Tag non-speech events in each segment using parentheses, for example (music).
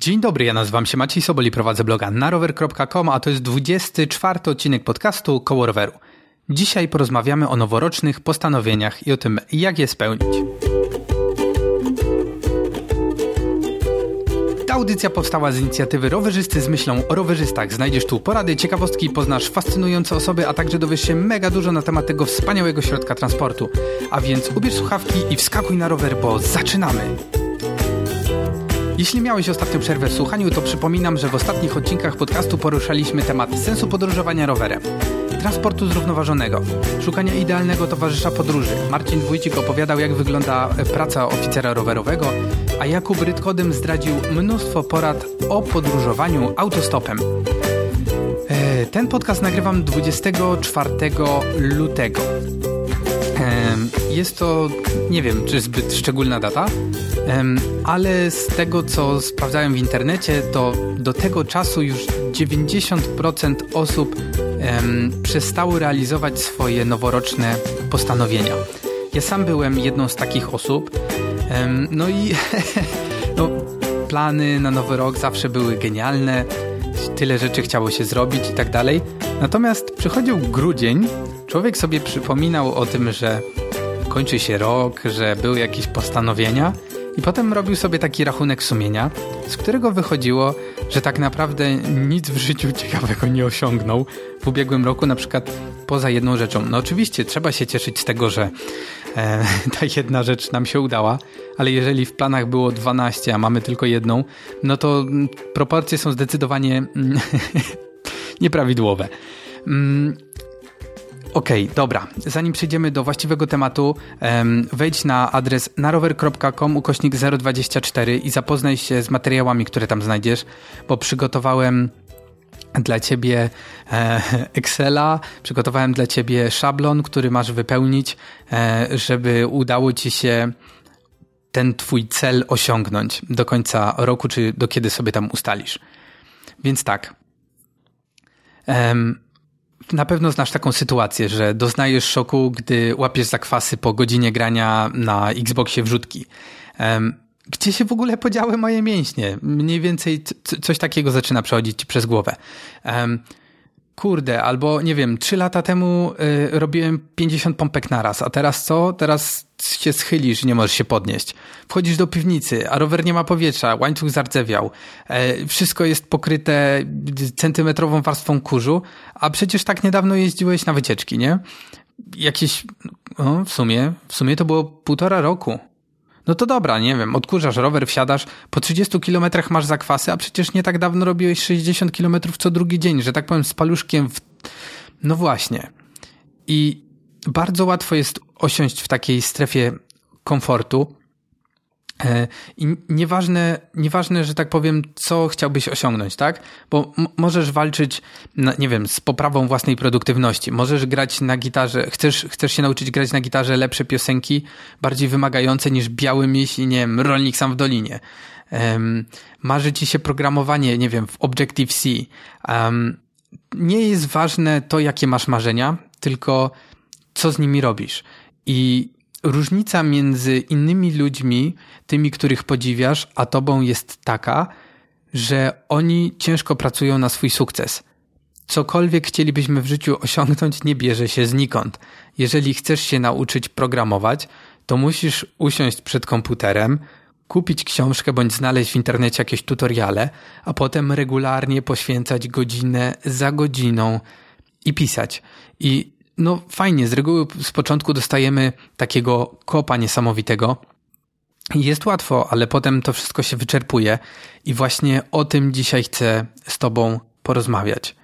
Dzień dobry, ja nazywam się Maciej Sobol i prowadzę bloga narower.com, a to jest 24 odcinek podcastu Koło Roweru. Dzisiaj porozmawiamy o noworocznych postanowieniach i o tym, jak je spełnić. Ta audycja powstała z inicjatywy Rowerzysty z myślą o rowerzystach. Znajdziesz tu porady, ciekawostki, poznasz fascynujące osoby, a także dowiesz się mega dużo na temat tego wspaniałego środka transportu. A więc ubierz słuchawki i wskakuj na rower, bo zaczynamy! Jeśli miałeś ostatnią przerwę w słuchaniu, to przypominam, że w ostatnich odcinkach podcastu poruszaliśmy temat sensu podróżowania rowerem, transportu zrównoważonego, szukania idealnego towarzysza podróży. Marcin Wójcik opowiadał, jak wygląda praca oficera rowerowego, a Jakub Rytkodym zdradził mnóstwo porad o podróżowaniu autostopem. E, ten podcast nagrywam 24 lutego. Jest to, nie wiem, czy zbyt szczególna data, ale z tego, co sprawdzałem w internecie, to do tego czasu już 90% osób przestało realizować swoje noworoczne postanowienia. Ja sam byłem jedną z takich osób. No i (laughs) no, plany na nowy rok zawsze były genialne, tyle rzeczy chciało się zrobić i tak dalej. Natomiast przychodził grudzień, człowiek sobie przypominał o tym, że kończy się rok, że były jakieś postanowienia i potem robił sobie taki rachunek sumienia, z którego wychodziło, że tak naprawdę nic w życiu ciekawego nie osiągnął w ubiegłym roku, na przykład poza jedną rzeczą. No oczywiście trzeba się cieszyć z tego, że e, (laughs) ta jedna rzecz nam się udała, ale jeżeli w planach było 12, a mamy tylko jedną, no to proporcje są zdecydowanie (laughs) nieprawidłowe. Mm, Okej, okay, dobra. Zanim przejdziemy do właściwego tematu, wejdź na adres narower.com ukośnik 024 i zapoznaj się z materiałami, które tam znajdziesz, bo przygotowałem dla ciebie e, Excela, przygotowałem dla ciebie szablon, który masz wypełnić, e, żeby udało ci się ten twój cel osiągnąć do końca roku, czy do kiedy sobie tam ustalisz. Więc tak. Na pewno znasz taką sytuację, że doznajesz szoku, gdy łapiesz zakwasy po godzinie grania na Xboxie wrzutki. Gdzie się w ogóle podziały moje mięśnie? Mniej więcej coś takiego zaczyna przechodzić ci przez głowę. Kurde, albo nie wiem, trzy lata temu y, robiłem 50 pompek naraz, a teraz co? Teraz się schylisz nie możesz się podnieść. Wchodzisz do piwnicy, a rower nie ma powietrza, łańcuch zardzewiał, e, wszystko jest pokryte centymetrową warstwą kurzu, a przecież tak niedawno jeździłeś na wycieczki, nie? Jakieś, no w sumie, w sumie to było półtora roku. No to dobra, nie wiem, odkurzasz rower, wsiadasz, po 30 kilometrach masz zakwasy, a przecież nie tak dawno robiłeś 60 kilometrów co drugi dzień, że tak powiem z paluszkiem w... No właśnie. I bardzo łatwo jest osiąść w takiej strefie komfortu. E, I nieważne, nieważne, że tak powiem, co chciałbyś osiągnąć, tak? Bo możesz walczyć, na, nie wiem, z poprawą własnej produktywności. Możesz grać na gitarze, chcesz, chcesz się nauczyć grać na gitarze lepsze piosenki, bardziej wymagające niż Biały Miś i, nie wiem, Rolnik Sam w Dolinie. Um, marzy ci się programowanie, nie wiem, w Objective-C. Um, nie jest ważne to, jakie masz marzenia, tylko co z nimi robisz. I różnica między innymi ludźmi, tymi, których podziwiasz, a tobą jest taka, że oni ciężko pracują na swój sukces. Cokolwiek chcielibyśmy w życiu osiągnąć, nie bierze się znikąd. Jeżeli chcesz się nauczyć programować, to musisz usiąść przed komputerem, kupić książkę bądź znaleźć w internecie jakieś tutoriale, a potem regularnie poświęcać godzinę za godziną i pisać. I no fajnie, z reguły z początku dostajemy takiego kopa niesamowitego. Jest łatwo, ale potem to wszystko się wyczerpuje i właśnie o tym dzisiaj chcę z Tobą porozmawiać.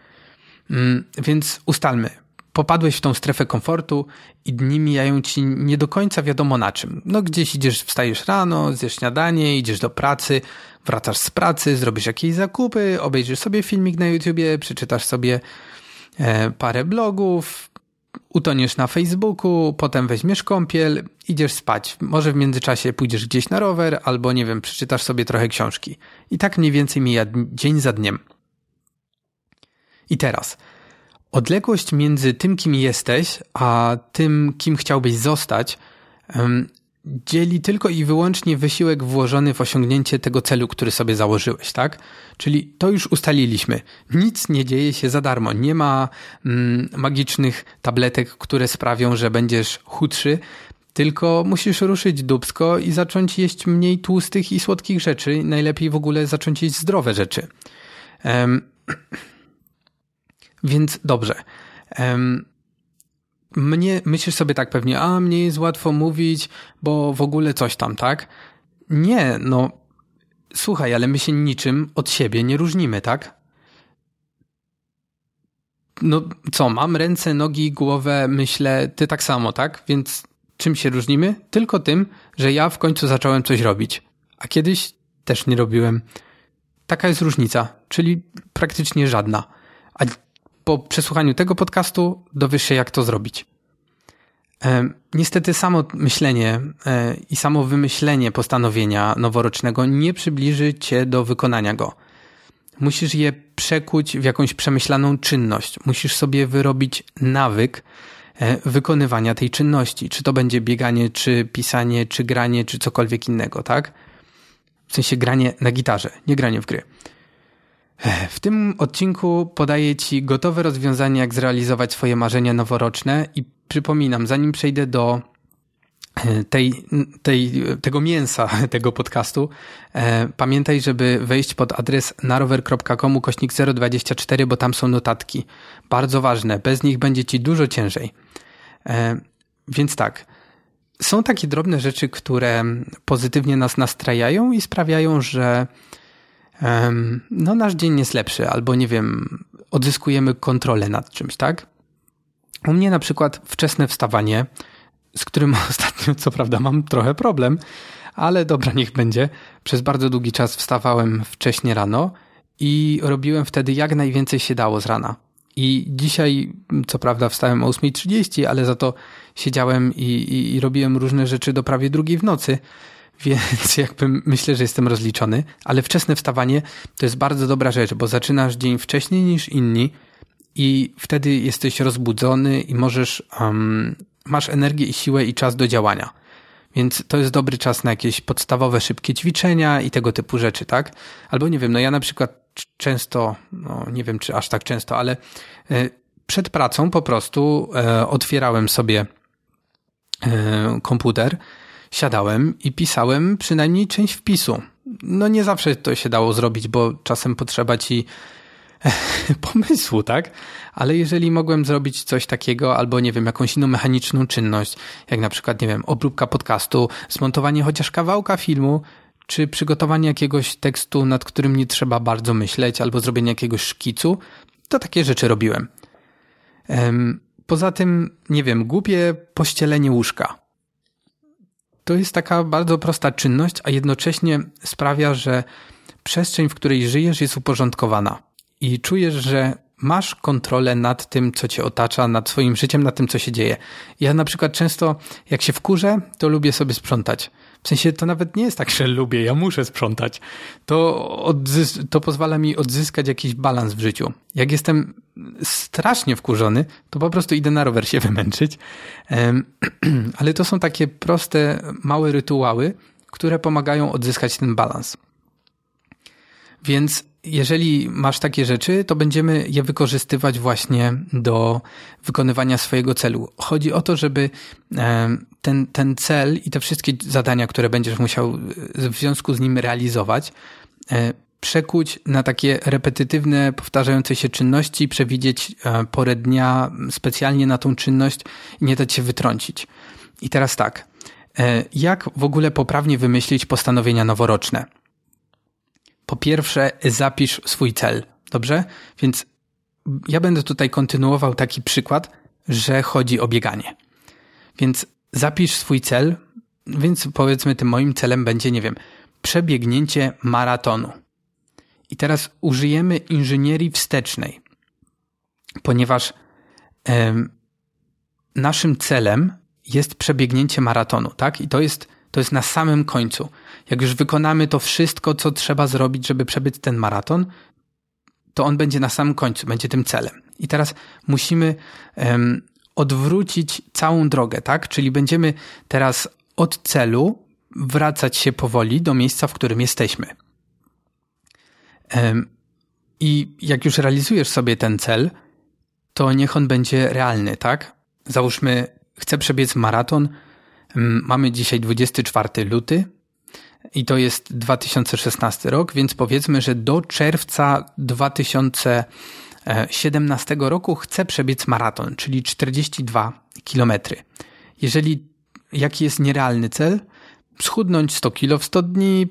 Mm, więc ustalmy. Popadłeś w tą strefę komfortu i dni mijają ci nie do końca wiadomo na czym. No gdzieś idziesz, wstajesz rano, zjesz śniadanie, idziesz do pracy, wracasz z pracy, zrobisz jakieś zakupy, obejrzysz sobie filmik na YouTubie, przeczytasz sobie e, parę blogów, utoniesz na Facebooku, potem weźmiesz kąpiel, idziesz spać. Może w międzyczasie pójdziesz gdzieś na rower, albo nie wiem, przeczytasz sobie trochę książki. I tak mniej więcej mija dzień za dniem. I teraz, odległość między tym, kim jesteś, a tym, kim chciałbyś zostać, dzieli tylko i wyłącznie wysiłek włożony w osiągnięcie tego celu, który sobie założyłeś, tak? Czyli to już ustaliliśmy. Nic nie dzieje się za darmo. Nie ma mm, magicznych tabletek, które sprawią, że będziesz chudszy, tylko musisz ruszyć dubsko i zacząć jeść mniej tłustych i słodkich rzeczy. Najlepiej w ogóle zacząć jeść zdrowe rzeczy. Um, (clears throat) więc dobrze. Um, mnie, myślisz sobie tak pewnie, a mnie jest łatwo mówić, bo w ogóle coś tam, tak? Nie, no słuchaj, ale my się niczym od siebie nie różnimy, tak? No co, mam ręce, nogi, głowę, myślę, ty tak samo, tak? Więc czym się różnimy? Tylko tym, że ja w końcu zacząłem coś robić, a kiedyś też nie robiłem. Taka jest różnica, czyli praktycznie żadna. A po przesłuchaniu tego podcastu dowiesz się, jak to zrobić. E, niestety samo myślenie e, i samo wymyślenie postanowienia noworocznego nie przybliży cię do wykonania go. Musisz je przekuć w jakąś przemyślaną czynność. Musisz sobie wyrobić nawyk e, wykonywania tej czynności. Czy to będzie bieganie, czy pisanie, czy granie, czy cokolwiek innego, tak? W sensie granie na gitarze, nie granie w gry. W tym odcinku podaję Ci gotowe rozwiązanie, jak zrealizować swoje marzenia noworoczne i przypominam, zanim przejdę do e, tej, tej, tego mięsa (laughs) tego podcastu, e, pamiętaj, żeby wejść pod adres narower.com kośnik 024, bo tam są notatki. Bardzo ważne, bez nich będzie Ci dużo ciężej. E, więc tak, są takie drobne rzeczy, które pozytywnie nas nastrajają i sprawiają, że no nasz dzień jest lepszy, albo nie wiem, odzyskujemy kontrolę nad czymś, tak? U mnie na przykład wczesne wstawanie, z którym (laughs) ostatnio co prawda mam trochę problem, ale dobra, niech będzie. Przez bardzo długi czas wstawałem wcześnie rano i robiłem wtedy jak najwięcej się dało z rana. I dzisiaj, co prawda, wstałem o 8.30, ale za to siedziałem i, i, i robiłem różne rzeczy do prawie drugiej w nocy więc (laughs) jakby myślę, że jestem rozliczony, ale wczesne wstawanie to jest bardzo dobra rzecz, bo zaczynasz dzień wcześniej niż inni i wtedy jesteś rozbudzony i możesz, um, masz energię i siłę i czas do działania. Więc to jest dobry czas na jakieś podstawowe, szybkie ćwiczenia i tego typu rzeczy, tak? Albo nie wiem, no ja na przykład często, no nie wiem czy aż tak często, ale e, przed pracą po prostu e, otwierałem sobie e, komputer, siadałem i pisałem przynajmniej część wpisu. No nie zawsze to się dało zrobić, bo czasem potrzeba ci (laughs) pomysłu, tak? Ale jeżeli mogłem zrobić coś takiego, albo nie wiem, jakąś inną mechaniczną czynność, jak na przykład, nie wiem, obróbka podcastu, zmontowanie chociaż kawałka filmu, czy przygotowanie jakiegoś tekstu, nad którym nie trzeba bardzo myśleć, albo zrobienie jakiegoś szkicu, to takie rzeczy robiłem. Poza tym, nie wiem, głupie pościelenie łóżka to jest taka bardzo prosta czynność, a jednocześnie sprawia, że przestrzeń, w której żyjesz, jest uporządkowana. I czujesz, że masz kontrolę nad tym, co cię otacza, nad swoim życiem, nad tym, co się dzieje. Ja na przykład często, jak się wkurzę, to lubię sobie sprzątać. W sensie to nawet nie jest tak, że lubię, ja muszę sprzątać. To, to pozwala mi odzyskać jakiś balans w życiu. Jak jestem strasznie wkurzony, to po prostu idę na rower się (laughs) wymęczyć. (clears throat) Ale to są takie proste, małe rytuały, które pomagają odzyskać ten balans. Więc jeżeli masz takie rzeczy, to będziemy je wykorzystywać właśnie do wykonywania swojego celu. Chodzi o to, żeby ten, ten cel i te wszystkie zadania, które będziesz musiał w związku z nim realizować, e, przekuć na takie repetytywne, powtarzające się czynności przewidzieć e, porę dnia specjalnie na tą czynność i nie dać się wytrącić. I teraz tak, e, jak w ogóle poprawnie wymyślić postanowienia noworoczne? Po pierwsze, zapisz swój cel, dobrze? Więc ja będę tutaj kontynuował taki przykład, że chodzi o bieganie. Więc zapisz swój cel, więc powiedzmy tym moim celem będzie, nie wiem, przebiegnięcie maratonu. I teraz użyjemy inżynierii wstecznej, ponieważ naszym celem jest przebiegnięcie maratonu, tak? I to jest, to jest na samym końcu. Jak już wykonamy to wszystko, co trzeba zrobić, żeby przebyć ten maraton, to on będzie na samym końcu, będzie tym celem. I teraz musimy um, odwrócić całą drogę, tak? Czyli będziemy teraz od celu wracać się powoli do miejsca, w którym jesteśmy. I jak już realizujesz sobie ten cel, to niech on będzie realny, tak? Załóżmy, chcę przebiec maraton. Mamy dzisiaj 24 luty i to jest 2016 rok, więc powiedzmy, że do czerwca 2017 roku chcę przebiec maraton, czyli 42 kilometry. Jeżeli jaki jest nierealny cel? schudnąć 100 kilo w 100 dni,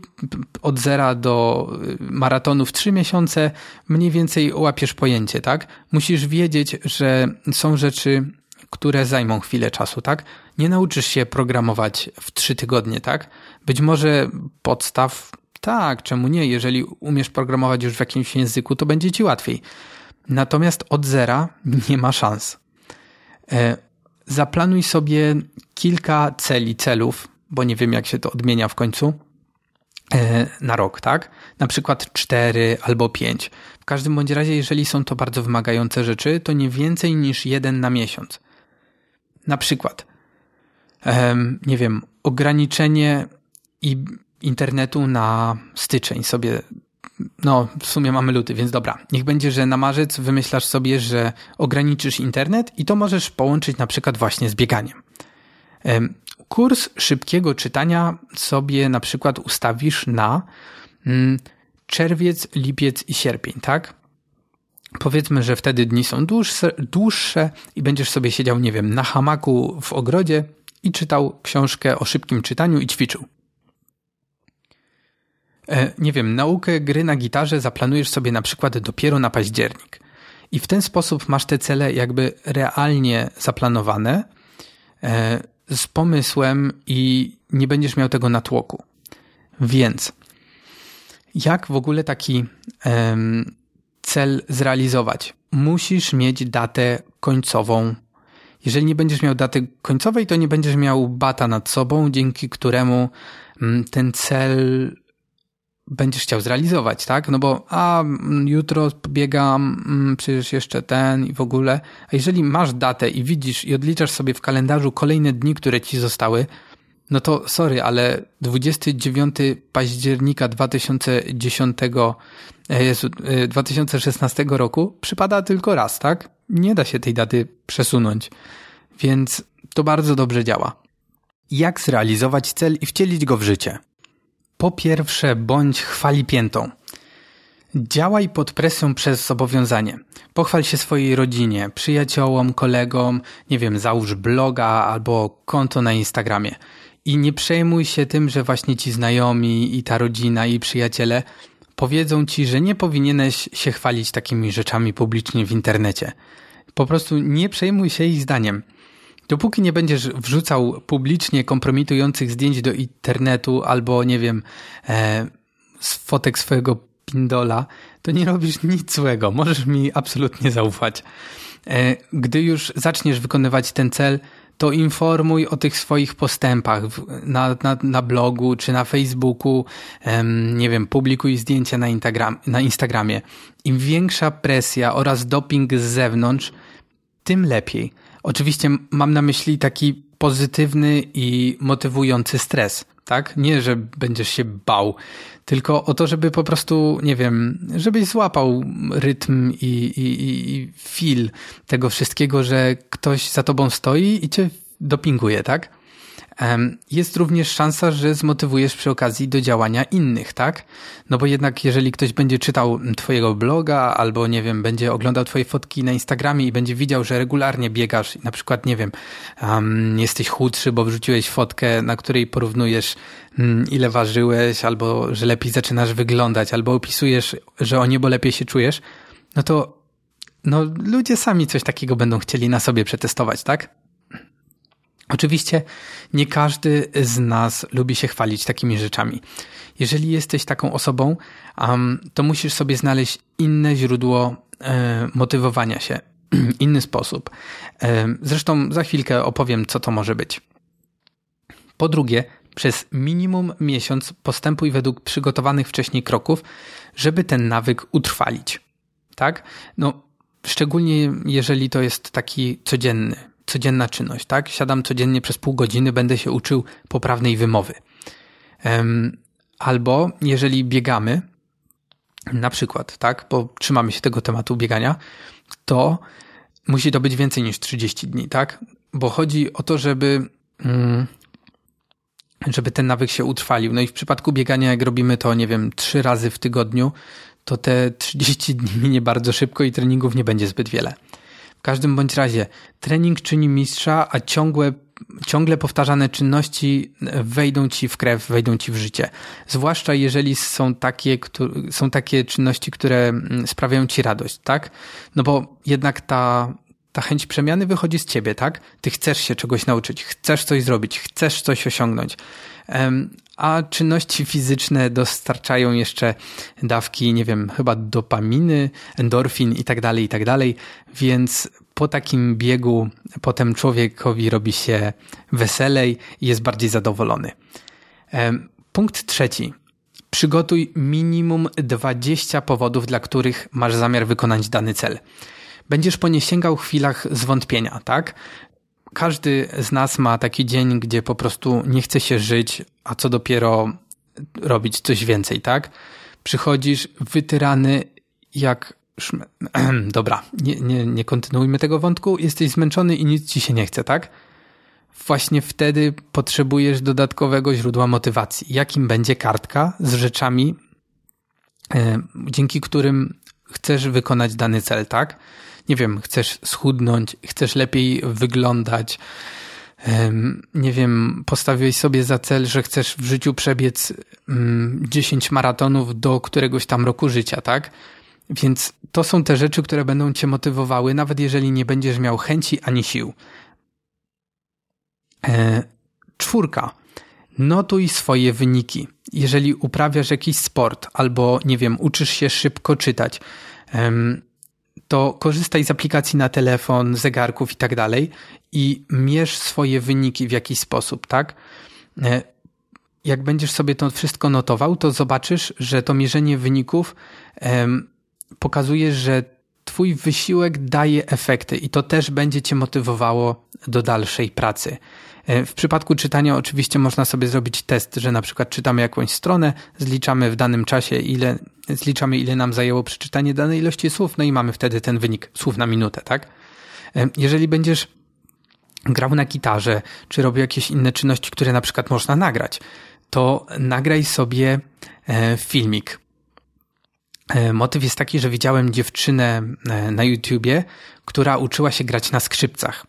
od zera do y, maratonu w 3 miesiące, mniej więcej łapiesz pojęcie, tak? Musisz wiedzieć, że są rzeczy, które zajmą chwilę czasu, tak? Nie nauczysz się programować w 3 tygodnie, tak? Być może podstaw, tak, czemu nie? Jeżeli umiesz programować już w jakimś języku, to będzie ci łatwiej. Natomiast od zera nie ma szans. E, zaplanuj sobie kilka celi, celów, bo nie wiem jak się to odmienia w końcu, e, na rok, tak? Na przykład 4 albo 5. W każdym bądź razie, jeżeli są to bardzo wymagające rzeczy, to nie więcej niż jeden na miesiąc. Na przykład, nie wiem, ograniczenie i internetu na styczeń sobie. No, w sumie mamy luty, więc dobra. Niech będzie, że na marzec wymyślasz sobie, że ograniczysz internet i to możesz połączyć na przykład właśnie z bieganiem. Kurs szybkiego czytania sobie na przykład ustawisz na mm, czerwiec, lipiec i sierpień, tak? Powiedzmy, że wtedy dni są dłuższe, dłuższe i będziesz sobie siedział, nie wiem, na hamaku w ogrodzie i czytał książkę o szybkim czytaniu i ćwiczył. E, nie wiem, naukę gry na gitarze zaplanujesz sobie na przykład dopiero na październik. I w ten sposób masz te cele jakby realnie zaplanowane, e, z pomysłem i nie będziesz miał tego natłoku. Więc jak w ogóle taki cel zrealizować? Musisz mieć datę końcową. Jeżeli nie będziesz miał daty końcowej, to nie będziesz miał bata nad sobą, dzięki któremu um, ten cel będziesz chciał zrealizować, tak? No bo a jutro biegam, mm, przecież jeszcze ten i w ogóle. A jeżeli masz datę i widzisz i odliczasz sobie w kalendarzu kolejne dni, które ci zostały, no to sorry, ale 29 października 2010, Jezu, 2016 e, roku przypada tylko raz, tak? Nie da się tej daty przesunąć. Więc to bardzo dobrze działa. Jak zrealizować cel i wcielić go w życie? Po pierwsze, bądź chwalipiętą. Działaj pod presją przez zobowiązanie. Pochwal się swojej rodzinie, przyjaciołom, kolegom, nie wiem, załóż bloga albo konto na Instagramie. I nie przejmuj się tym, że właśnie ci znajomi i ta rodzina i przyjaciele powiedzą ci, że nie powinieneś się chwalić takimi rzeczami publicznie w internecie. Po prostu nie przejmuj się ich zdaniem. Dopóki nie będziesz wrzucał publicznie kompromitujących zdjęć do internetu albo, nie wiem, e, z fotek swojego pindola, to nie robisz nic złego. Możesz mi absolutnie zaufać. E, gdy już zaczniesz wykonywać ten cel, to informuj o tych swoich postępach na, na, na blogu czy na Facebooku, nie wiem, publikuj zdjęcia na, Instagram, na Instagramie. Im większa presja oraz doping z zewnątrz, tym lepiej. Oczywiście mam na myśli taki pozytywny i motywujący stres, tak? Nie, że będziesz się bał, tylko o to, żeby po prostu, nie wiem, żebyś złapał rytm i, i, i feel tego wszystkiego, że ktoś za tobą stoi i cię dopinguje, tak? Jest również szansa, że zmotywujesz przy okazji do działania innych, tak? No bo jednak jeżeli ktoś będzie czytał twojego bloga albo nie wiem, będzie oglądał twoje fotki na Instagramie i będzie widział, że regularnie biegasz na przykład, nie wiem, um, jesteś chudszy, bo wrzuciłeś fotkę, na której porównujesz um, ile ważyłeś, albo że lepiej zaczynasz wyglądać, albo opisujesz, że o niebo lepiej się czujesz, no to no ludzie sami coś takiego będą chcieli na sobie przetestować, tak? Oczywiście nie każdy z nas lubi się chwalić takimi rzeczami. Jeżeli jesteś taką osobą, to musisz sobie znaleźć inne źródło e, motywowania się, (clears throat) inny sposób. E, zresztą za chwilkę opowiem, co to może być. Po drugie, przez minimum miesiąc postępuj według przygotowanych wcześniej kroków, żeby ten nawyk utrwalić. Tak? No, szczególnie jeżeli to jest taki codzienny codzienna czynność, tak? Siadam codziennie przez pół godziny, będę się uczył poprawnej wymowy. Albo jeżeli biegamy, na przykład, tak, bo trzymamy się tego tematu biegania, to musi to być więcej niż 30 dni, tak? Bo chodzi o to, żeby, mm, żeby ten nawyk się utrwalił. No i w przypadku biegania, jak robimy to, nie wiem, trzy razy w tygodniu, to te 30 dni minie bardzo szybko i treningów nie będzie zbyt wiele. Każdym bądź razie, trening czyni mistrza, a ciągłe ciągle powtarzane czynności wejdą ci w krew, wejdą ci w życie. Zwłaszcza jeżeli są takie, są takie czynności, które mm, sprawiają ci radość, tak? No bo jednak ta, ta chęć przemiany wychodzi z ciebie, tak? Ty chcesz się czegoś nauczyć, chcesz coś zrobić, chcesz coś osiągnąć. A czynności fizyczne dostarczają jeszcze dawki, nie wiem, chyba dopaminy, endorfin i tak dalej, i tak dalej, więc po takim biegu potem człowiekowi robi się weselej i jest bardziej zadowolony. Punkt trzeci. Przygotuj minimum 20 powodów, dla których masz zamiar wykonać dany cel. Będziesz po nie sięgał w chwilach zwątpienia, tak? Każdy z nas ma taki dzień, gdzie po prostu nie chce się żyć, a co dopiero robić coś więcej, tak? Przychodzisz wytyrany jak (clears throat) Dobra, nie, nie, nie kontynuujmy tego wątku. Jesteś zmęczony i nic ci się nie chce, tak? Właśnie wtedy potrzebujesz dodatkowego źródła motywacji. Jakim będzie kartka z rzeczami, e, dzięki którym chcesz wykonać dany cel, tak? Nie wiem, chcesz schudnąć, chcesz lepiej wyglądać, nie wiem, postawiłeś sobie za cel, że chcesz w życiu przebiec 10 maratonów do któregoś tam roku życia, tak? Więc to są te rzeczy, które będą cię motywowały, nawet jeżeli nie będziesz miał chęci ani sił. E, czwórka. Notuj swoje wyniki. Jeżeli uprawiasz jakiś sport albo, nie wiem, uczysz się szybko czytać, to korzystaj z aplikacji na telefon, zegarków i tak dalej i mierz swoje wyniki w jakiś sposób, tak? E, jak będziesz sobie to wszystko notował, to zobaczysz, że to mierzenie wyników pokazuje, że Twój wysiłek daje efekty i to też będzie Cię motywowało do dalszej pracy. E, w przypadku czytania oczywiście można sobie zrobić test, że na przykład czytamy jakąś stronę, zliczamy w danym czasie ile, zliczamy ile nam zajęło przeczytanie danej ilości słów, no i mamy wtedy ten wynik słów na minutę, tak? E, jeżeli będziesz grał na gitarze, czy robił jakieś inne czynności, które na przykład można nagrać, to nagraj sobie e, filmik motyw jest taki, że widziałem dziewczynę na YouTubie, która uczyła się grać na skrzypcach.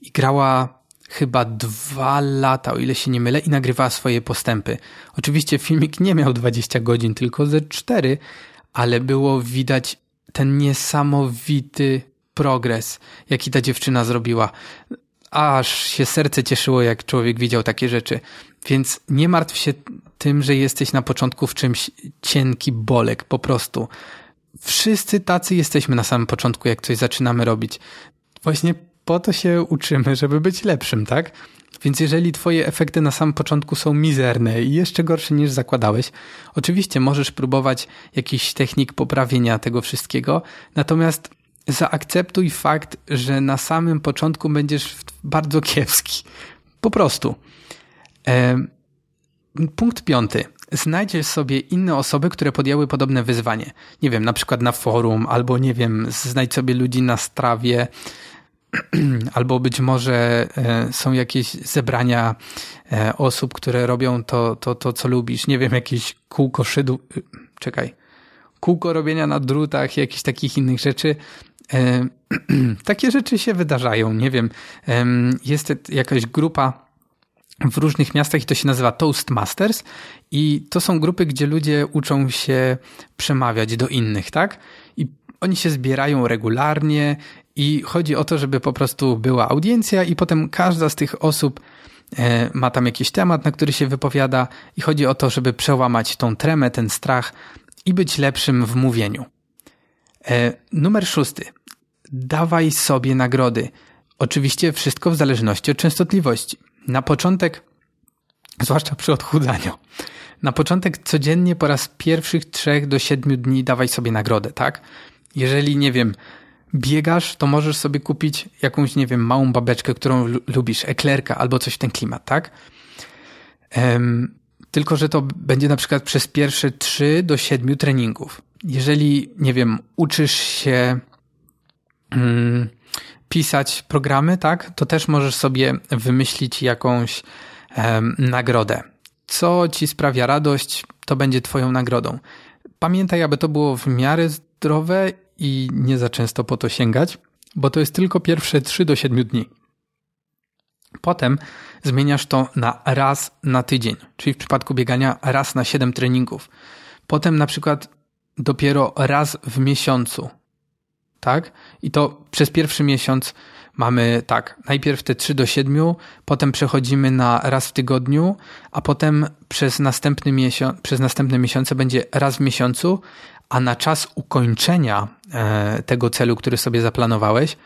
I grała chyba dwa lata, o ile się nie mylę, i nagrywała swoje postępy. Oczywiście filmik nie miał 20 godzin, tylko ze 4, ale było widać ten niesamowity progres, jaki ta dziewczyna zrobiła. Aż się serce cieszyło, jak człowiek widział takie rzeczy. Więc nie martw się tym, że jesteś na początku w czymś cienki bolek, po prostu. Wszyscy tacy jesteśmy na samym początku, jak coś zaczynamy robić. Właśnie po to się uczymy, żeby być lepszym, tak? Więc jeżeli twoje efekty na samym początku są mizerne i jeszcze gorsze niż zakładałeś, oczywiście możesz próbować jakiś technik poprawienia tego wszystkiego, natomiast zaakceptuj fakt, że na samym początku będziesz bardzo (laughs) kiepski. Po prostu. Punkt piąty. Znajdziesz sobie inne osoby, które podjęły podobne wyzwanie. Nie wiem, na przykład na forum, albo nie wiem, znajdź sobie ludzi na strawie, (clears throat) albo być może e, są jakieś zebrania e, osób, które robią to, to, to co lubisz. Nie wiem, jakieś kółko szydu, y, czekaj, kółko robienia na drutach, jakichś takich innych rzeczy. E, (clears throat) takie rzeczy się wydarzają. Nie wiem, jest jakaś grupa w różnych miastach i to się nazywa Toastmasters i to są grupy, gdzie ludzie uczą się przemawiać do innych, tak? I oni się zbierają regularnie i chodzi o to, żeby po prostu była audiencja i potem każda z tych osób e, ma tam jakiś temat, na który się wypowiada i chodzi o to, żeby przełamać tą tremę, ten strach i być lepszym w mówieniu. E, numer szósty. Dawaj sobie nagrody. Oczywiście wszystko w zależności od częstotliwości. Na początek, zwłaszcza przy odchudzaniu, na początek codziennie po raz pierwszych trzech do siedmiu dni dawaj sobie nagrodę, tak? Jeżeli, nie wiem, biegasz, to możesz sobie kupić jakąś, nie wiem, małą babeczkę, którą lubisz, eklerka albo coś w ten klimat, tak? Um, tylko, że to będzie na przykład przez pierwsze 3 do 7 treningów. Jeżeli, nie wiem, uczysz się um, pisać programy, tak, to też możesz sobie wymyślić jakąś um, nagrodę. Co ci sprawia radość, to będzie twoją nagrodą. Pamiętaj, aby to było w miarę zdrowe i nie za często po to sięgać, bo to jest tylko pierwsze 3 do 7 dni. Potem zmieniasz to na raz na tydzień, czyli w przypadku biegania raz na 7 treningów. Potem na przykład dopiero raz w miesiącu. Tak? I to przez pierwszy miesiąc mamy tak, najpierw te 3 do 7, potem przechodzimy na raz w tygodniu, a potem przez, następny miesiąc, przez następne miesiące będzie raz w miesiącu, a na czas ukończenia e, tego celu, który sobie zaplanowałeś,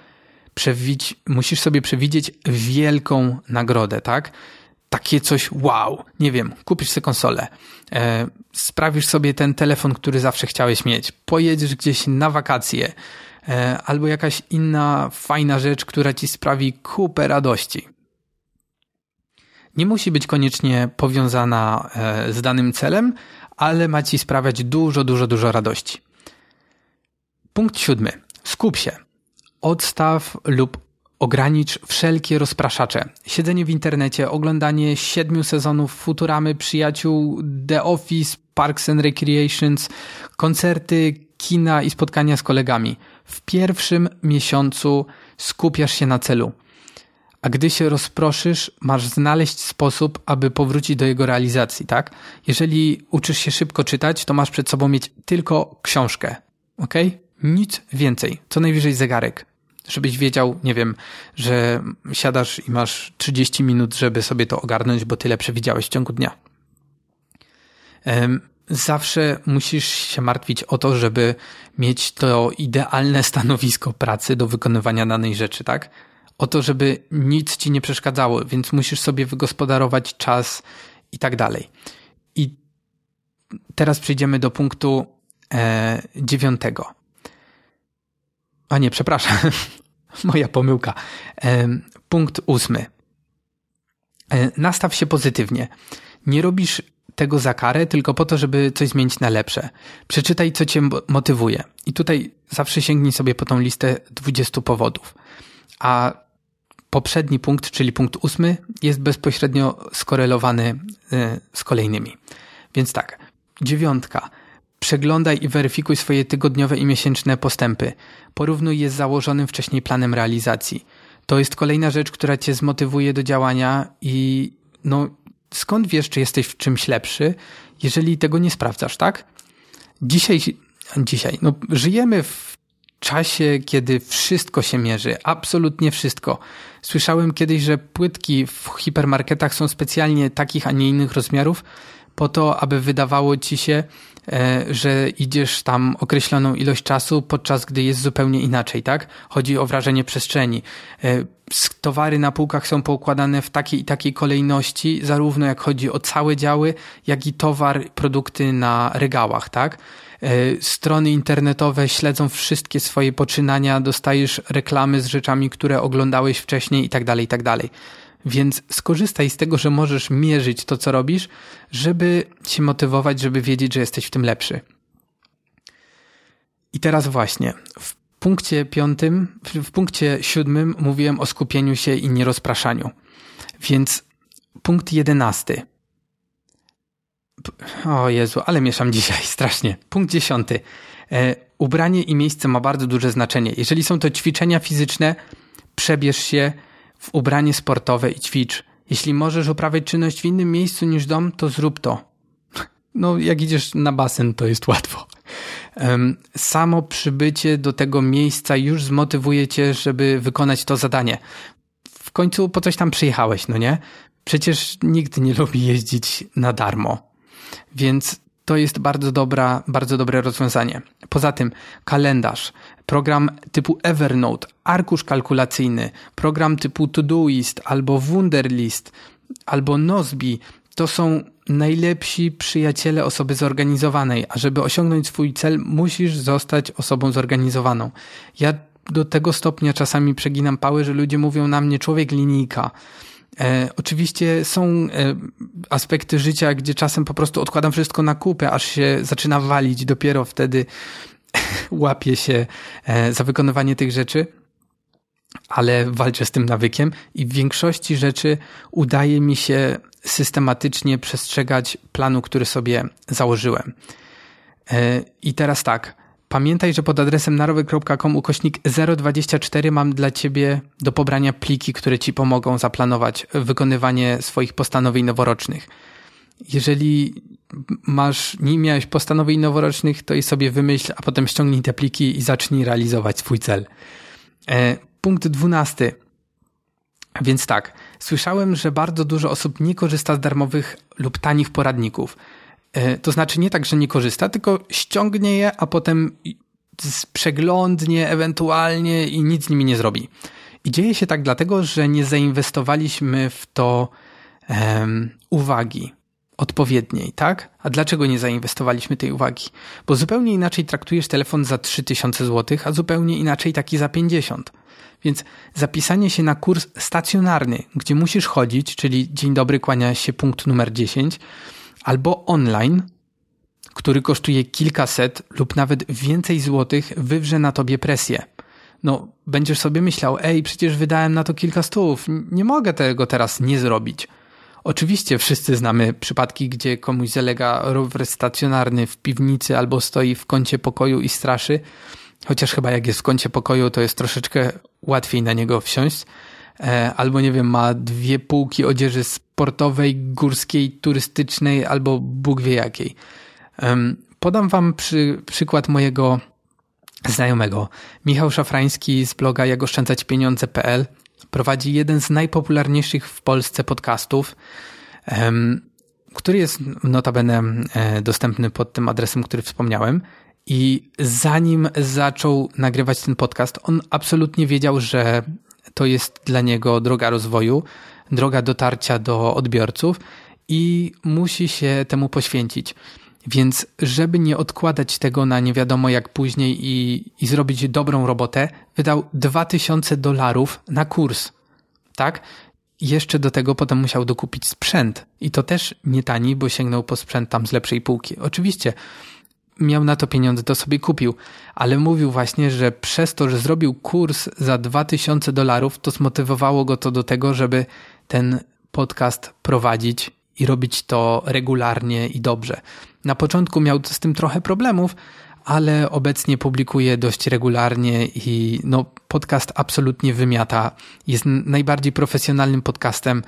musisz sobie przewidzieć wielką nagrodę, tak? Takie coś wow, nie wiem, kupisz sobie konsolę, e, sprawisz sobie ten telefon, który zawsze chciałeś mieć, pojedziesz gdzieś na wakacje, e, albo jakaś inna fajna rzecz, która ci sprawi kupę radości. Nie musi być koniecznie powiązana z danym celem, ale ma ci sprawiać dużo, dużo, dużo radości. Punkt siódmy. Skup się. Odstaw lub ogranicz wszelkie rozpraszacze. Siedzenie w internecie, oglądanie siedmiu sezonów Futuramy, Przyjaciół, The Office, Parks and Recreations, koncerty, kina i spotkania z kolegami. W pierwszym miesiącu skupiasz się na celu. A gdy się rozproszysz, masz znaleźć sposób, aby powrócić do jego realizacji, tak? Jeżeli uczysz się szybko czytać, to masz przed sobą mieć tylko książkę, ok? Nic więcej. Co najwyżej zegarek. Żebyś wiedział, nie wiem, że siadasz i masz 30 minut, żeby sobie to ogarnąć, bo tyle przewidziałeś w ciągu dnia. Zawsze musisz się martwić o to, żeby mieć to idealne stanowisko pracy do wykonywania danej rzeczy, tak? O to, żeby nic ci nie przeszkadzało, więc musisz sobie wygospodarować czas i tak dalej. I teraz przejdziemy do punktu e, dziewiątego. A nie, przepraszam, (laughs) moja pomyłka. E, punkt ósmy. E, nastaw się pozytywnie. Nie robisz tego za karę, tylko po to, żeby coś zmienić na lepsze. Przeczytaj, co cię motywuje. I tutaj zawsze sięgnij sobie po tą listę 20 powodów. A poprzedni punkt, czyli punkt ósmy, jest bezpośrednio skorelowany e, z kolejnymi. Więc tak, dziewiątka. Przeglądaj i weryfikuj swoje tygodniowe i miesięczne postępy. Porównuj je z założonym wcześniej planem realizacji. To jest kolejna rzecz, która cię zmotywuje do działania i no, skąd wiesz, czy jesteś w czymś lepszy, jeżeli tego nie sprawdzasz, tak? Dzisiaj, dzisiaj, no, żyjemy w czasie, kiedy wszystko się mierzy, absolutnie wszystko. Słyszałem kiedyś, że płytki w hipermarketach są specjalnie takich, a nie innych rozmiarów, po to, aby wydawało ci się, e, że idziesz tam określoną ilość czasu, podczas gdy jest zupełnie inaczej, tak? Chodzi o wrażenie przestrzeni. E, towary na półkach są poukładane w takiej i takiej kolejności, zarówno jak chodzi o całe działy, jak i towar, produkty na regałach, tak? E, strony internetowe śledzą wszystkie swoje poczynania, dostajesz reklamy z rzeczami, które oglądałeś wcześniej i tak dalej, i tak dalej. Więc skorzystaj z tego, że możesz mierzyć to, co robisz, żeby się motywować, żeby wiedzieć, że jesteś w tym lepszy. I teraz właśnie, w punkcie piątym, w punkcie siódmym mówiłem o skupieniu się i nierozpraszaniu. Więc punkt jedenasty. O Jezu, ale mieszam dzisiaj (laughs) strasznie. Punkt dziesiąty. E, ubranie i miejsce ma bardzo duże znaczenie. Jeżeli są to ćwiczenia fizyczne, przebierz się w ubranie sportowe i ćwicz. Jeśli możesz uprawiać czynność w innym miejscu niż dom, to zrób to. (laughs) No, jak idziesz na basen, to jest łatwo. Samo przybycie do tego miejsca już zmotywuje cię, żeby wykonać to zadanie. W końcu po coś tam przyjechałeś, no nie? Przecież nikt nie lubi jeździć na darmo. Więc to jest bardzo dobra, bardzo dobre rozwiązanie. Poza tym kalendarz, program typu Evernote, arkusz kalkulacyjny, program typu Todoist albo Wunderlist albo Nozbi to są najlepsi przyjaciele osoby zorganizowanej, a żeby osiągnąć swój cel, musisz zostać osobą zorganizowaną. Ja do tego stopnia czasami przeginam pały, że ludzie mówią na mnie człowiek linijka. E, oczywiście są e, aspekty życia, gdzie czasem po prostu odkładam wszystko na kupę, aż się zaczyna walić, dopiero wtedy (laughs) łapię się e, za wykonywanie tych rzeczy, ale walczę z tym nawykiem i w większości rzeczy udaje mi się systematycznie przestrzegać planu, który sobie założyłem. E, I teraz tak. Pamiętaj, że pod adresem narowy.com ukośnik 024 mam dla Ciebie do pobrania pliki, które Ci pomogą zaplanować wykonywanie swoich postanowień noworocznych. Jeżeli masz, nie miałeś postanowień noworocznych, to i sobie wymyśl, a potem ściągnij te pliki i zacznij realizować swój cel. E, punkt dwunasty. Więc tak, słyszałem, że bardzo dużo osób nie korzysta z darmowych lub tanich poradników. E, to znaczy nie tak, że nie korzysta, tylko ściągnie je, a potem przeglądnie ewentualnie i nic z nimi nie zrobi. I dzieje się tak dlatego, że nie zainwestowaliśmy w to um, uwagi odpowiedniej, tak? A dlaczego nie zainwestowaliśmy tej uwagi? Bo zupełnie inaczej traktujesz telefon za 3000 zł, a zupełnie inaczej taki za 50. Więc zapisanie się na kurs stacjonarny, gdzie musisz chodzić, czyli dzień dobry, kłania się punkt numer 10, albo online, który kosztuje kilkaset lub nawet więcej złotych, wywrze na tobie presję. No, będziesz sobie myślał, ej, przecież wydałem na to kilka stów, nie mogę tego teraz nie zrobić. Oczywiście wszyscy znamy przypadki, gdzie komuś zalega rower stacjonarny w piwnicy albo stoi w kącie pokoju i straszy, chociaż chyba jak jest w kącie pokoju, to jest troszeczkę łatwiej na niego wsiąść. E, albo nie wiem, ma dwie półki odzieży sportowej, górskiej, turystycznej, albo Bóg wie jakiej. Podam wam przy, przykład mojego znajomego. Michał Szafrański z bloga jagoszczędzaćpieniądze.pl prowadzi jeden z najpopularniejszych w Polsce podcastów, który jest notabene e, dostępny pod tym adresem, który wspomniałem. I zanim zaczął nagrywać ten podcast, on absolutnie wiedział, że to jest dla niego droga rozwoju, droga dotarcia do odbiorców i musi się temu poświęcić. Więc, żeby nie odkładać tego na nie wiadomo jak później i, i zrobić dobrą robotę, wydał 2000 dolarów na kurs. Tak? Jeszcze do tego potem musiał dokupić sprzęt. I to też nie tani, bo sięgnął po sprzęt tam z lepszej półki. Oczywiście miał na to pieniądze, to sobie kupił, ale mówił właśnie, że przez to, że zrobił kurs za 2000 dolarów, to zmotywowało go to do tego, żeby ten podcast prowadzić i robić to regularnie i dobrze. Na początku miał z tym trochę problemów, ale obecnie publikuje dość regularnie i no, podcast absolutnie wymiata. Jest najbardziej profesjonalnym podcastem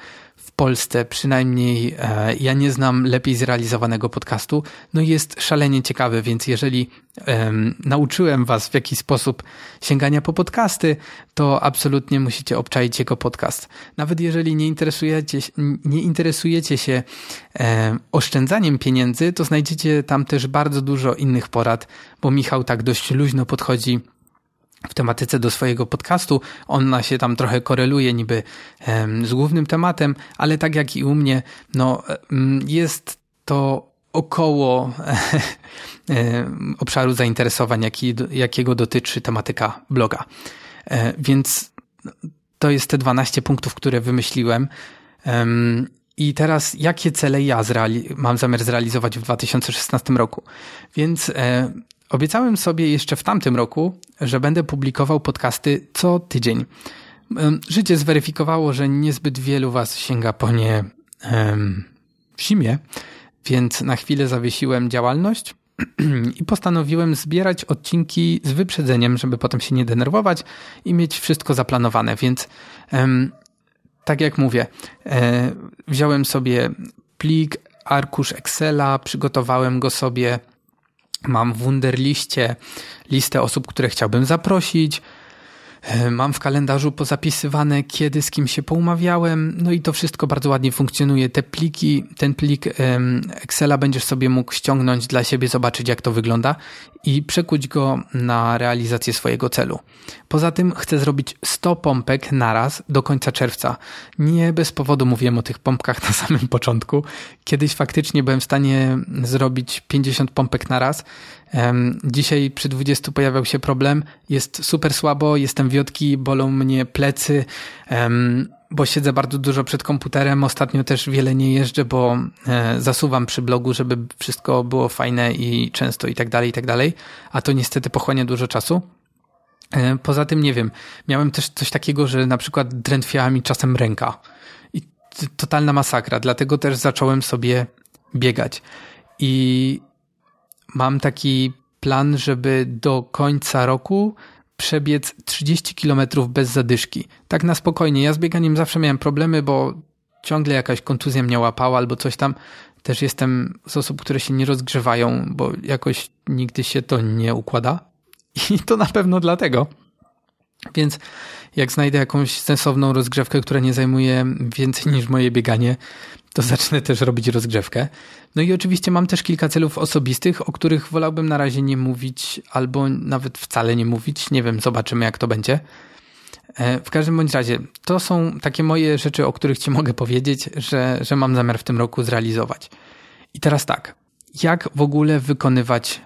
Polsce, przynajmniej e, ja nie znam lepiej zrealizowanego podcastu. No jest szalenie ciekawy, więc jeżeli nauczyłem Was w jakiś sposób sięgania po podcasty, to absolutnie musicie obczaić jego podcast. Nawet jeżeli nie interesujecie, nie interesujecie się oszczędzaniem pieniędzy, to znajdziecie tam też bardzo dużo innych porad, bo Michał tak dość luźno podchodzi w tematyce do swojego podcastu. Ona się tam trochę koreluje niby z głównym tematem, ale tak jak i u mnie, no jest to około (laughs) obszaru zainteresowań, jaki, jakiego dotyczy tematyka bloga. E, więc to jest te 12 punktów, które wymyśliłem. I teraz, jakie cele ja mam zamiar zrealizować w 2016 roku? Więc e, Obiecałem sobie jeszcze w tamtym roku, że będę publikował podcasty co tydzień. Życie zweryfikowało, że niezbyt wielu Was sięga po nie w zimie, więc na chwilę zawiesiłem działalność (clears throat) i postanowiłem zbierać odcinki z wyprzedzeniem, żeby potem się nie denerwować i mieć wszystko zaplanowane. Więc tak jak mówię, e, wziąłem sobie plik, arkusz Excela, przygotowałem go sobie Mam w Wunderliście listę osób, które chciałbym zaprosić. E, mam w kalendarzu pozapisywane, kiedy z kim się poumawiałem, no i to wszystko bardzo ładnie funkcjonuje. Te pliki, ten plik Excela będziesz sobie mógł ściągnąć dla siebie, zobaczyć jak to wygląda i przekuć go na realizację swojego celu. Poza tym chcę zrobić 100 pompek naraz do końca czerwca. Nie bez powodu mówiłem o tych pompkach (laughs) na samym początku. Kiedyś faktycznie byłem w stanie zrobić 50 pompek naraz. Dzisiaj przy 20 pojawiał się problem. Jest super słabo, jestem wiotki, bolą mnie plecy bo siedzę bardzo dużo przed komputerem. Ostatnio też wiele nie jeżdżę, bo e, zasuwam przy blogu, żeby wszystko było fajne i często i tak dalej, i tak dalej. A to niestety pochłania dużo czasu. E, poza tym, nie wiem, miałem też coś takiego, że na przykład drętwiała mi czasem ręka. I totalna masakra. Dlatego też zacząłem sobie biegać. I mam taki plan, żeby do końca roku przebiec 30 km bez zadyszki. Tak na spokojnie. Ja z bieganiem zawsze miałem problemy, bo ciągle jakaś kontuzja mnie łapała albo coś tam. Też jestem z osób, które się nie rozgrzewają, bo jakoś nigdy się to nie układa. (laughs) I to na pewno dlatego. Więc jak znajdę jakąś sensowną rozgrzewkę, która nie zajmuje więcej niż moje bieganie, to zacznę też robić rozgrzewkę. No i oczywiście mam też kilka celów osobistych, o których wolałbym na razie nie mówić, albo nawet wcale nie mówić. Nie wiem, zobaczymy jak to będzie. E, w każdym bądź razie, to są takie moje rzeczy, o których Ci mogę powiedzieć, że, że mam zamiar w tym roku zrealizować. I teraz tak, jak w ogóle wykonywać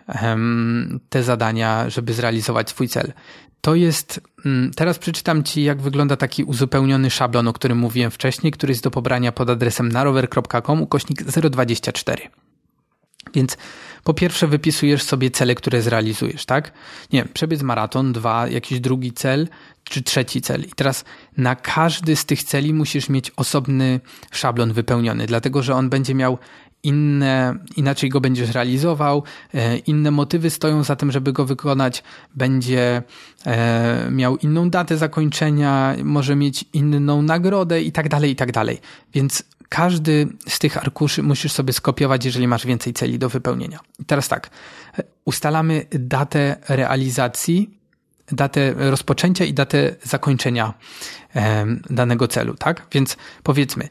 te zadania, żeby zrealizować swój cel? To jest, mm, teraz przeczytam Ci, jak wygląda taki uzupełniony szablon, o którym mówiłem wcześniej, który jest do pobrania pod adresem narower.com ukośnik 024. Więc po pierwsze wypisujesz sobie cele, które zrealizujesz, tak? Nie wiem, przebiec maraton, dwa, jakiś drugi cel, czy trzeci cel. I teraz na każdy z tych celi musisz mieć osobny szablon wypełniony, dlatego że on będzie miał inne, inaczej go będziesz realizował, e, inne motywy stoją za tym, żeby go wykonać, będzie e, miał inną datę zakończenia, może mieć inną nagrodę i tak dalej, i tak dalej. Więc każdy z tych arkuszy musisz sobie skopiować, jeżeli masz więcej celi do wypełnienia. I teraz tak, ustalamy datę realizacji, datę rozpoczęcia i datę zakończenia danego celu, tak? Więc powiedzmy,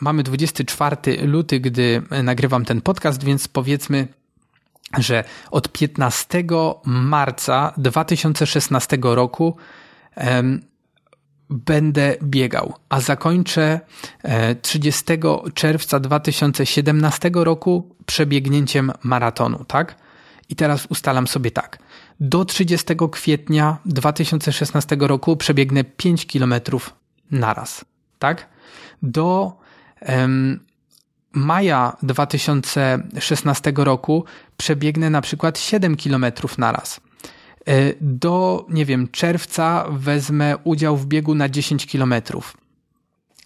mamy 24 luty, gdy nagrywam ten podcast, więc powiedzmy, że od 15 marca 2016 roku będę biegał, a zakończę 30 e, czerwca 2017 roku przebiegnięciem maratonu, tak? I teraz ustalam sobie tak. Do 30 kwietnia 2016 roku przebiegnę 5 km naraz, tak? Do maja 2016 roku przebiegnę na przykład 7 km naraz. E, do, nie wiem, czerwca wezmę udział w biegu na 10 km.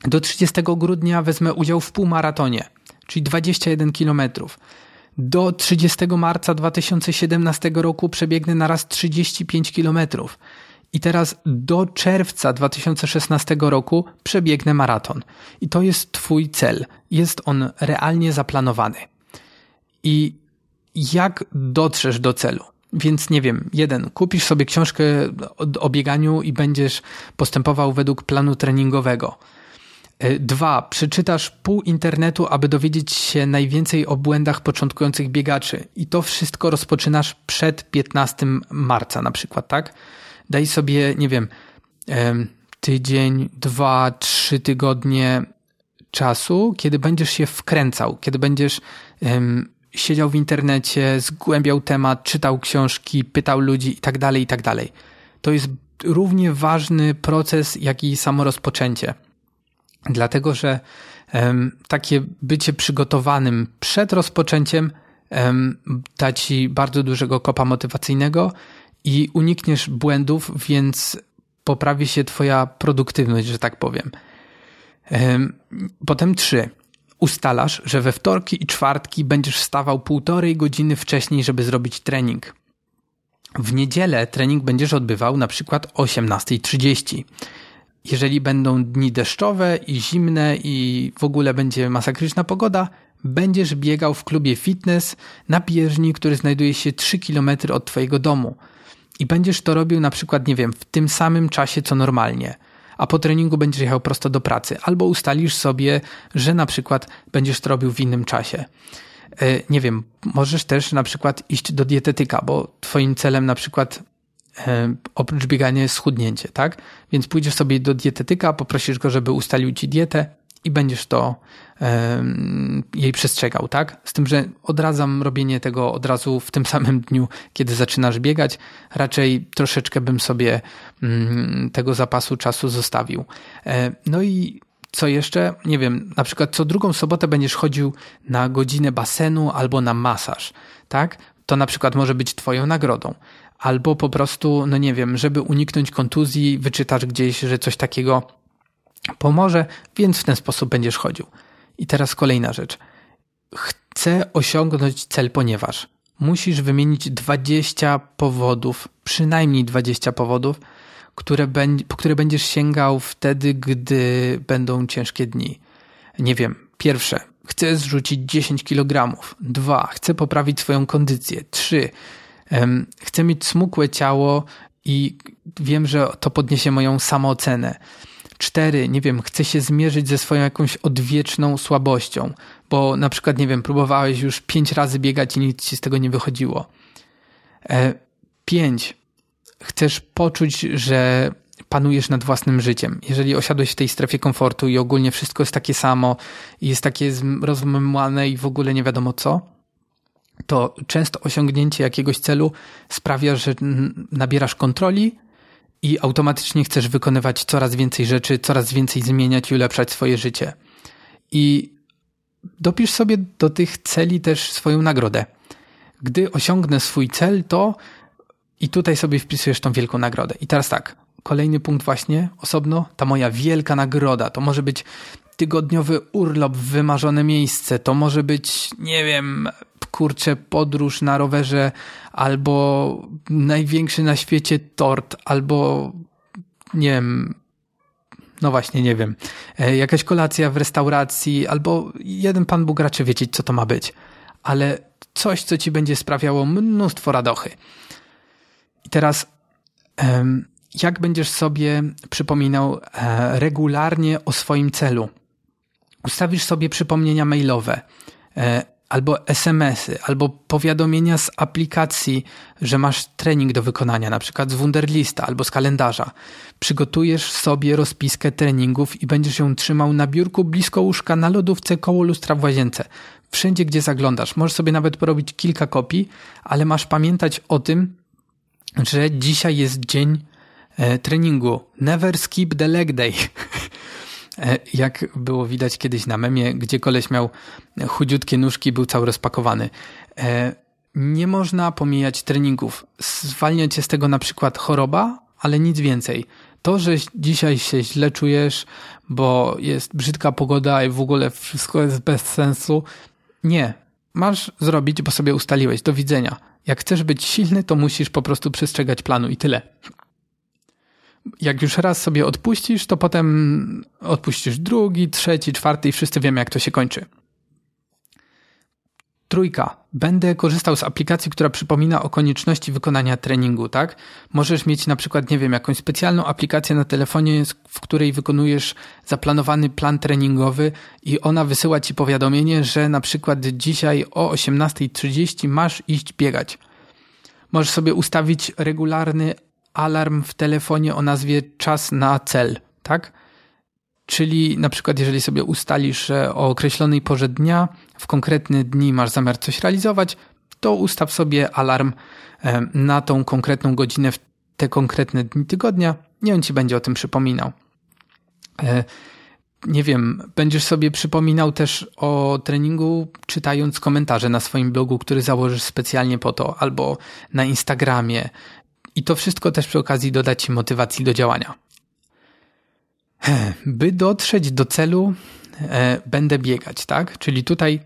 Do 30 grudnia wezmę udział w półmaratonie, czyli 21 kilometrów. Do 30 marca 2017 roku przebiegnę na raz 35 km. I teraz do czerwca 2016 roku przebiegnę maraton. I to jest Twój cel. Jest on realnie zaplanowany. I jak dotrzesz do celu? Więc nie wiem, jeden, kupisz sobie książkę o bieganiu i będziesz postępował według planu treningowego. E, dwa, przeczytasz pół internetu, aby dowiedzieć się najwięcej o błędach początkujących biegaczy. I to wszystko rozpoczynasz przed 15 marca na przykład, tak? Daj sobie, nie wiem, tydzień, dwa, trzy tygodnie czasu, kiedy będziesz się wkręcał, kiedy będziesz siedział w internecie, zgłębiał temat, czytał książki, pytał ludzi i tak dalej, i tak dalej. To jest równie ważny proces, jak i samo rozpoczęcie. Dlatego, że takie bycie przygotowanym przed rozpoczęciem da ci bardzo dużego kopa motywacyjnego i unikniesz błędów, więc poprawi się twoja produktywność, że tak powiem. Potem trzy. Ustalasz, że we wtorki i czwartki będziesz wstawał półtorej godziny wcześniej, żeby zrobić trening. W niedzielę trening będziesz odbywał na przykład o 18.30 jeżeli będą dni deszczowe i zimne i w ogóle będzie masakryczna pogoda, będziesz biegał w klubie fitness na bieżni, który znajduje się 3 km od Twojego domu. I będziesz to robił na przykład, nie wiem, w tym samym czasie co normalnie. A po treningu będziesz jechał prosto do pracy, albo ustalisz sobie, że na przykład będziesz to robił w innym czasie. e, nie wiem, możesz też na przykład iść do dietetyka, bo twoim celem na przykład oprócz biegania jest schudnięcie, tak? Więc pójdziesz sobie do dietetyka, poprosisz go, żeby ustalił ci dietę i będziesz to jej przestrzegał, tak? Z tym, że odradzam robienie tego od razu w tym (laughs) samym dniu, kiedy zaczynasz biegać. Raczej troszeczkę bym sobie mm, tego zapasu czasu zostawił. E, no i co jeszcze? Nie wiem, na przykład co drugą sobotę będziesz chodził na godzinę basenu albo na masaż, tak? To na przykład może być twoją nagrodą. Albo po prostu, no nie wiem, żeby uniknąć kontuzji, wyczytasz gdzieś, że coś takiego pomoże, więc w ten sposób będziesz chodził. I teraz kolejna rzecz. Chcę osiągnąć cel, ponieważ musisz wymienić 20 powodów, przynajmniej 20 powodów, które po które będziesz sięgał wtedy, gdy będą ciężkie dni. Nie wiem, pierwsze, chcę zrzucić 10 kg. Dwa, chcę poprawić swoją kondycję. Trzy, chcę mieć smukłe ciało i wiem, że to podniesie moją samoocenę. Cztery, nie wiem, chce się zmierzyć ze swoją jakąś odwieczną słabością, bo na przykład, nie wiem, próbowałeś już pięć razy biegać i nic ci z tego nie wychodziło. E, pięć, chcesz poczuć, że panujesz nad własnym życiem. Jeżeli osiadłeś w tej strefie komfortu i ogólnie wszystko jest takie samo i jest takie rozmemłane i w ogóle nie wiadomo co, to często osiągnięcie jakiegoś celu sprawia, że nabierasz kontroli i automatycznie chcesz wykonywać coraz więcej rzeczy, coraz więcej zmieniać i ulepszać swoje życie. I dopisz sobie do tych celi też swoją nagrodę. Gdy osiągnę swój cel, to i tutaj sobie wpisujesz tą wielką nagrodę. I teraz tak, kolejny punkt właśnie, osobno, ta moja wielka nagroda. To może być tygodniowy urlop w wymarzone miejsce, to może być, nie wiem, kurczę, podróż na rowerze, albo największy na świecie tort, albo nie wiem, no właśnie, nie wiem, e, jakaś kolacja w restauracji, albo jeden pan Bóg raczy wiedzieć, co to ma być, ale coś, co ci będzie sprawiało mnóstwo radochy. I teraz, jak będziesz sobie przypominał e, regularnie o swoim celu? Ustawisz sobie przypomnienia mailowe, e, albo SMS-y, albo powiadomienia z aplikacji, że masz trening do wykonania, na przykład z Wunderlista albo z kalendarza. Przygotujesz sobie rozpiskę treningów i będziesz ją trzymał na biurku blisko łóżka, na lodówce, koło lustra w łazience. Wszędzie, gdzie zaglądasz. Możesz sobie nawet porobić kilka kopii, ale masz pamiętać o tym, że dzisiaj jest dzień e, treningu. Never skip the leg day. (laughs) E, jak było widać kiedyś na memie, gdzie koleś miał chudziutkie nóżki, był cały rozpakowany. E, nie można pomijać treningów. Zwalnia cię z tego na przykład choroba, ale nic więcej. To, że dzisiaj się źle czujesz, bo jest brzydka pogoda i w ogóle wszystko jest bez sensu. Nie. Masz zrobić, bo sobie ustaliłeś. Do widzenia. Jak chcesz być silny, to musisz po prostu przestrzegać planu i tyle jak już raz sobie odpuścisz, to potem odpuścisz drugi, trzeci, czwarty i wszyscy wiemy, jak to się kończy. Trójka. Będę korzystał z aplikacji, która przypomina o konieczności wykonania treningu, tak? Możesz mieć na przykład, nie wiem, jakąś specjalną aplikację na telefonie, w której wykonujesz zaplanowany plan treningowy i ona wysyła ci powiadomienie, że na przykład dzisiaj o 18.30 masz iść biegać. Możesz sobie ustawić regularny alarm w telefonie o nazwie czas na cel, tak? Czyli na przykład, jeżeli sobie ustalisz, że o określonej porze dnia, w konkretny dni masz zamiar coś realizować, to ustaw sobie alarm na tą konkretną godzinę w te konkretne dni tygodnia i on ci będzie o tym przypominał. E, nie wiem, będziesz sobie przypominał też o treningu, czytając komentarze na swoim blogu, który założysz specjalnie po to, albo na Instagramie, i to wszystko też przy okazji doda Ci motywacji do działania. By dotrzeć do celu, e, będę biegać, tak? Czyli tutaj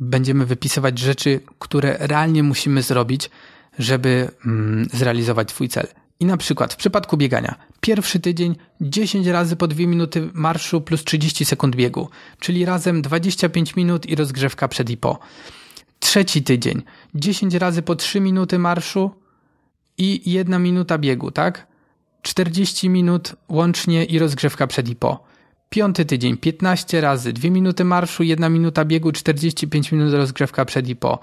będziemy wypisywać rzeczy, które realnie musimy zrobić, żeby mm, zrealizować Twój cel. I na przykład w przypadku biegania, pierwszy tydzień 10 razy po 2 minuty marszu plus 30 sekund biegu, czyli razem 25 minut i rozgrzewka przed i po. Trzeci tydzień 10 razy po 3 minuty marszu i jedna minuta biegu, tak? 40 minut łącznie i rozgrzewka przed i po. Piąty tydzień 15 razy, 2 minuty marszu, 1 minuta biegu, 45 minut rozgrzewka przed i po.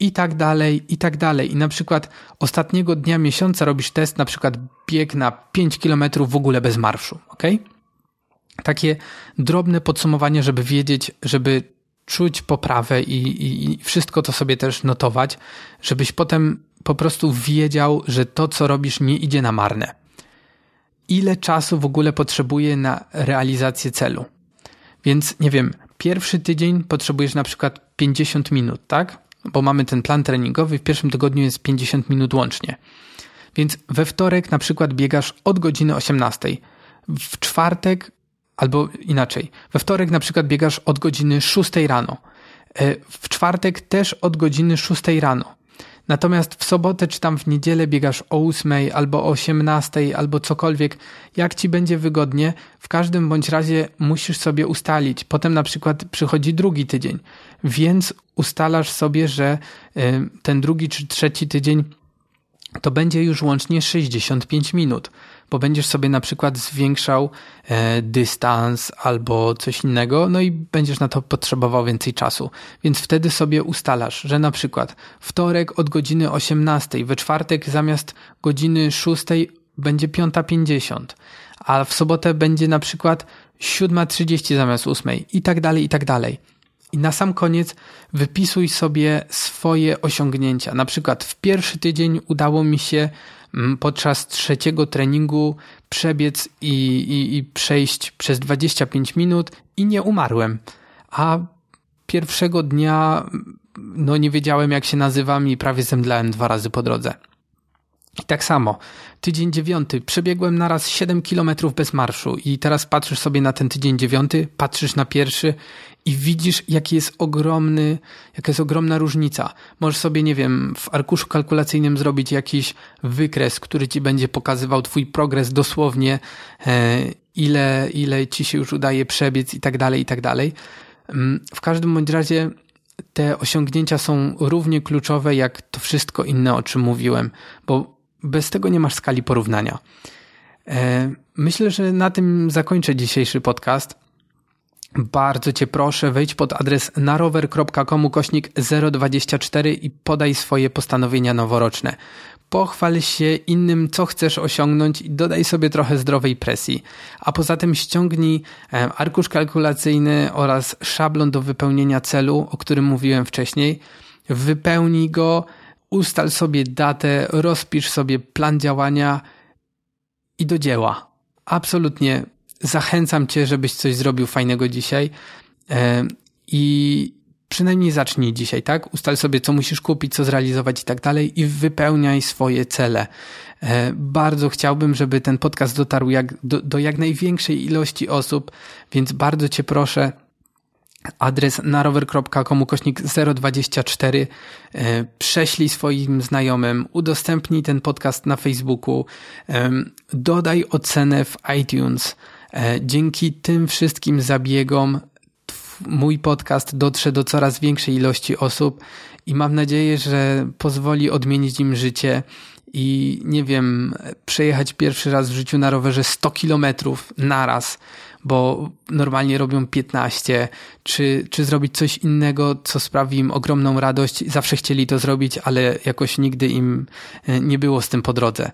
I tak dalej, i tak dalej. I na przykład ostatniego dnia miesiąca robisz test, na przykład bieg na 5 km w ogóle bez marszu, ok? Takie drobne podsumowanie, żeby wiedzieć, żeby czuć poprawę i, i, i wszystko to sobie też notować, żebyś potem po prostu wiedział, że to, co robisz, nie idzie na marne. Ile czasu w ogóle potrzebuje na realizację celu? Więc nie wiem, pierwszy tydzień potrzebujesz na przykład 50 minut, tak? Bo mamy ten plan treningowy, w pierwszym tygodniu jest 50 minut łącznie. Więc we wtorek na przykład biegasz od godziny 18. W czwartek albo inaczej. We wtorek na przykład biegasz od godziny 6 rano. E, w czwartek też od godziny 6 rano. Natomiast w sobotę czy tam w niedzielę biegasz o 8 albo o 18 albo cokolwiek, jak ci będzie wygodnie, w każdym bądź razie musisz sobie ustalić. Potem na przykład przychodzi drugi tydzień, więc ustalasz sobie, że e, ten drugi czy trzeci tydzień to będzie już łącznie 65 minut bo będziesz sobie na przykład zwiększał e, dystans albo coś innego, no i będziesz na to potrzebował więcej czasu. Więc wtedy sobie ustalasz, że na przykład wtorek od godziny 18, we czwartek zamiast godziny 6 będzie 5.50, a w sobotę będzie na przykład 7.30 zamiast 8 i tak dalej, i tak dalej. I na sam koniec wypisuj sobie swoje osiągnięcia. Na przykład w pierwszy tydzień udało mi się podczas trzeciego treningu przebiec i, i, i przejść przez 25 minut i nie umarłem. A pierwszego dnia no nie wiedziałem jak się nazywam i prawie zemdlałem dwa razy po drodze. I tak samo, tydzień dziewiąty, przebiegłem naraz 7 kilometrów bez marszu i teraz patrzysz sobie na ten tydzień dziewiąty, patrzysz na pierwszy i widzisz, jaki jest ogromny, jaka jest ogromna różnica. Możesz sobie, nie wiem, w arkuszu kalkulacyjnym zrobić jakiś wykres, który ci będzie pokazywał twój progres dosłownie, e, ile, ile ci się już udaje przebiec i tak dalej, i tak dalej. Mm, w każdym bądź razie te osiągnięcia są równie kluczowe jak to wszystko inne, o czym mówiłem, bo bez tego nie masz skali porównania. E, myślę, że na tym zakończę dzisiejszy podcast. Bardzo Cię proszę, wejdź pod adres narower.com kośnik 024 i podaj swoje postanowienia noworoczne. Pochwal się innym, co chcesz osiągnąć i dodaj sobie trochę zdrowej presji. A poza tym ściągnij arkusz kalkulacyjny oraz szablon do wypełnienia celu, o którym mówiłem wcześniej. Wypełnij go, ustal sobie datę, rozpisz sobie plan działania i do dzieła. Absolutnie zachęcam Cię, żebyś coś zrobił fajnego dzisiaj. I przynajmniej zacznij dzisiaj, tak? Ustal sobie, co musisz kupić, co zrealizować i tak dalej i wypełniaj swoje cele. E, bardzo chciałbym, żeby ten podcast dotarł jak, do, do jak największej ilości osób, więc bardzo Cię proszę, adres narower.com kośnik 024 e, prześlij swoim znajomym, udostępnij ten podcast na Facebooku, dodaj ocenę w iTunes, dzięki tym wszystkim zabiegom mój podcast dotrze do coraz większej ilości osób i mam nadzieję, że pozwoli odmienić im życie i nie wiem, przejechać pierwszy raz w życiu na rowerze 100 kilometrów naraz, bo normalnie robią 15, czy, czy zrobić coś innego, co sprawi im ogromną radość. Zawsze chcieli to zrobić, ale jakoś nigdy im e, nie było z tym po drodze.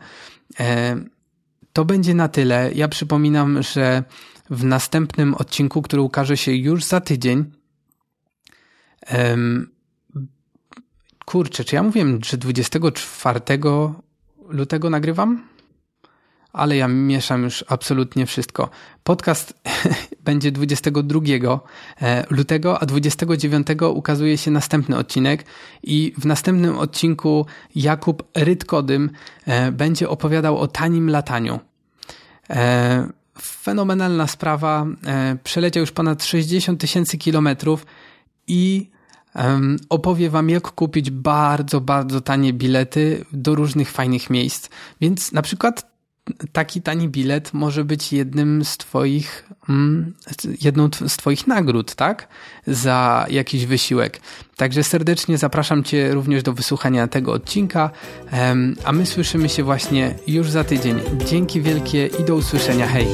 To będzie na tyle. Ja przypominam, że w następnym odcinku, który ukaże się już za tydzień, um, kurczę, czy ja mówiłem, że 24 lutego nagrywam? Ale ja mieszam już absolutnie wszystko. Podcast (laughs) będzie 22 e, lutego, a 29 ukazuje się następny odcinek i w następnym odcinku Jakub Rytkodym e, będzie opowiadał o tanim lataniu. E, fenomenalna sprawa. Przeleciał już ponad 60 tysięcy kilometrów i opowie Wam, jak kupić bardzo, bardzo tanie bilety do różnych fajnych miejsc. Więc na przykład taki tani bilet może być jednym z twoich, mm, jedną z twoich nagród, tak? Za jakiś wysiłek. Także serdecznie zapraszam cię również do wysłuchania tego odcinka, a my słyszymy się właśnie już za tydzień. Dzięki wielkie i do usłyszenia. Hej!